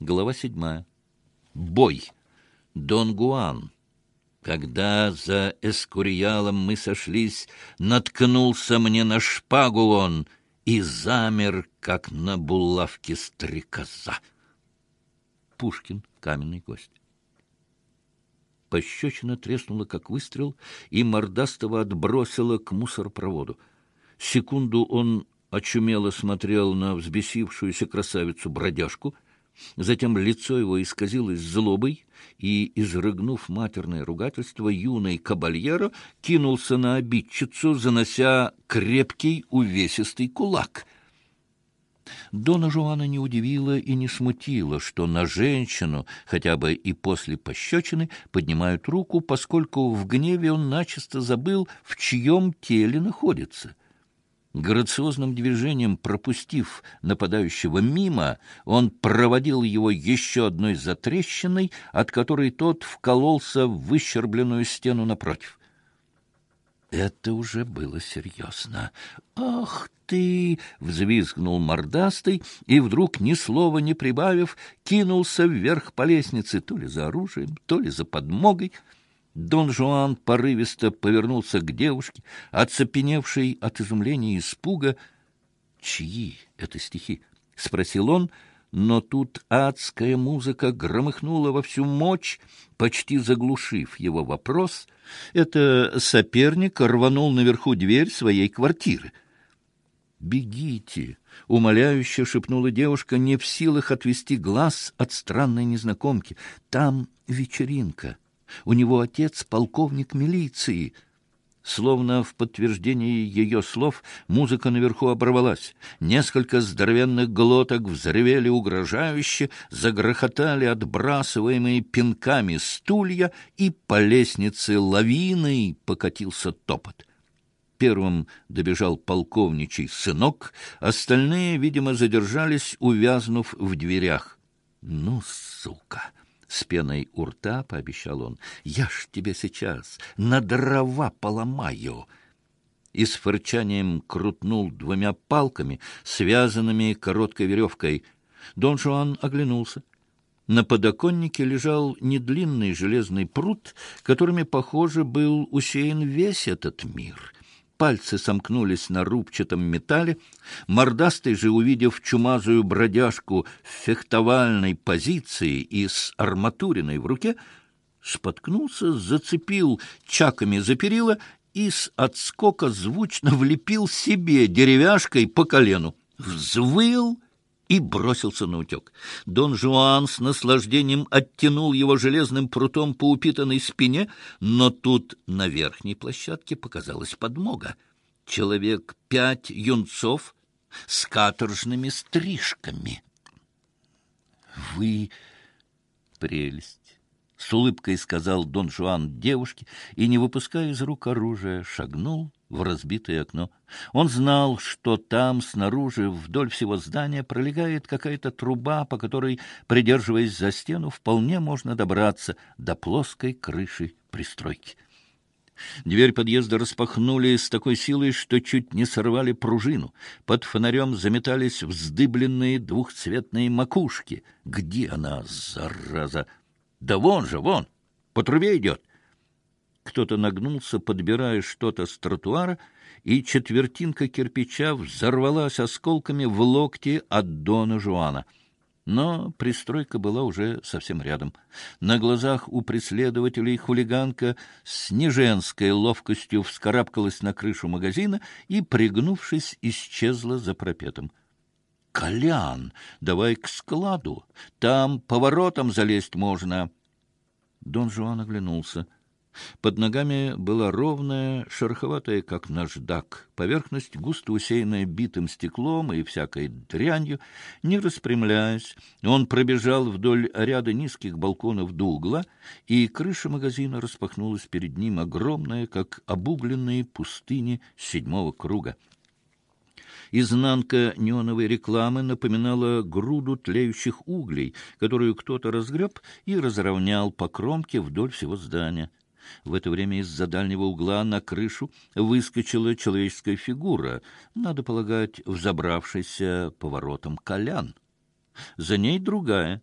Глава седьмая. Бой. Дон Гуан. Когда за эскуриалом мы сошлись, наткнулся мне на шпагу он и замер, как на булавке стрекоза. Пушкин. Каменный гость. Пощечина треснула, как выстрел, и мордастого отбросила к мусоропроводу. Секунду он очумело смотрел на взбесившуюся красавицу-бродяжку, затем лицо его исказилось злобой, и, изрыгнув матерное ругательство, юный кабальеро кинулся на обидчицу, занося крепкий увесистый кулак — Дона Жуана не удивило и не смутило, что на женщину, хотя бы и после пощечины, поднимают руку, поскольку в гневе он начисто забыл, в чьем теле находится. Грациозным движением пропустив нападающего мимо, он проводил его еще одной затрещиной, от которой тот вкололся в выщербленную стену напротив. Это уже было серьезно. «Ах ты!» — взвизгнул мордастый, и вдруг, ни слова не прибавив, кинулся вверх по лестнице, то ли за оружием, то ли за подмогой. Дон Жуан порывисто повернулся к девушке, оцепеневшей от изумления и испуга. «Чьи это стихи?» — спросил он, — но тут адская музыка громыхнула во всю мощь, почти заглушив его вопрос. Это соперник рванул наверху дверь своей квартиры. «Бегите!» — умоляюще шепнула девушка, не в силах отвести глаз от странной незнакомки. «Там вечеринка. У него отец — полковник милиции». Словно в подтверждении ее слов музыка наверху оборвалась. Несколько здоровенных глоток взревели угрожающе, загрохотали отбрасываемые пинками стулья, и по лестнице лавиной покатился топот. Первым добежал полковничий сынок, остальные, видимо, задержались, увязнув в дверях. «Ну, сука!» С пеной у рта пообещал он. «Я ж тебе сейчас на дрова поломаю!» И с фырчанием крутнул двумя палками, связанными короткой веревкой. Дон Жуан оглянулся. На подоконнике лежал недлинный железный пруд, которыми, похоже, был усеян весь этот мир — пальцы сомкнулись на рубчатом металле. Мордастый же, увидев чумазую бродяжку в фехтовальной позиции и с арматуриной в руке, споткнулся, зацепил чаками за перила и с отскока звучно влепил себе деревяшкой по колену. Взвыл и бросился на утек. Дон Жуан с наслаждением оттянул его железным прутом по упитанной спине, но тут на верхней площадке показалась подмога. Человек пять юнцов с каторжными стрижками. — Вы прелесть! — с улыбкой сказал Дон Жуан девушке и, не выпуская из рук оружия, шагнул в разбитое окно. Он знал, что там, снаружи, вдоль всего здания, пролегает какая-то труба, по которой, придерживаясь за стену, вполне можно добраться до плоской крыши пристройки. Дверь подъезда распахнули с такой силой, что чуть не сорвали пружину. Под фонарем заметались вздыбленные двухцветные макушки. Где она, зараза? Да вон же, вон! По трубе идет! Кто-то нагнулся, подбирая что-то с тротуара, и четвертинка кирпича взорвалась осколками в локте от Дона Жуана. Но пристройка была уже совсем рядом. На глазах у преследователей хулиганка с неженской ловкостью вскарабкалась на крышу магазина и, пригнувшись, исчезла за пропетом. «Колян, давай к складу, там поворотом залезть можно». Дон Жуан оглянулся. Под ногами была ровная, шероховатая, как наждак, поверхность, густо усеянная битым стеклом и всякой дрянью. Не распрямляясь, он пробежал вдоль ряда низких балконов до угла, и крыша магазина распахнулась перед ним, огромная, как обугленные пустыни седьмого круга. Изнанка неоновой рекламы напоминала груду тлеющих углей, которую кто-то разгреб и разровнял по кромке вдоль всего здания. В это время из-за дальнего угла на крышу выскочила человеческая фигура, надо полагать, взобравшийся поворотом колян. За ней другая,